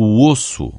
O osso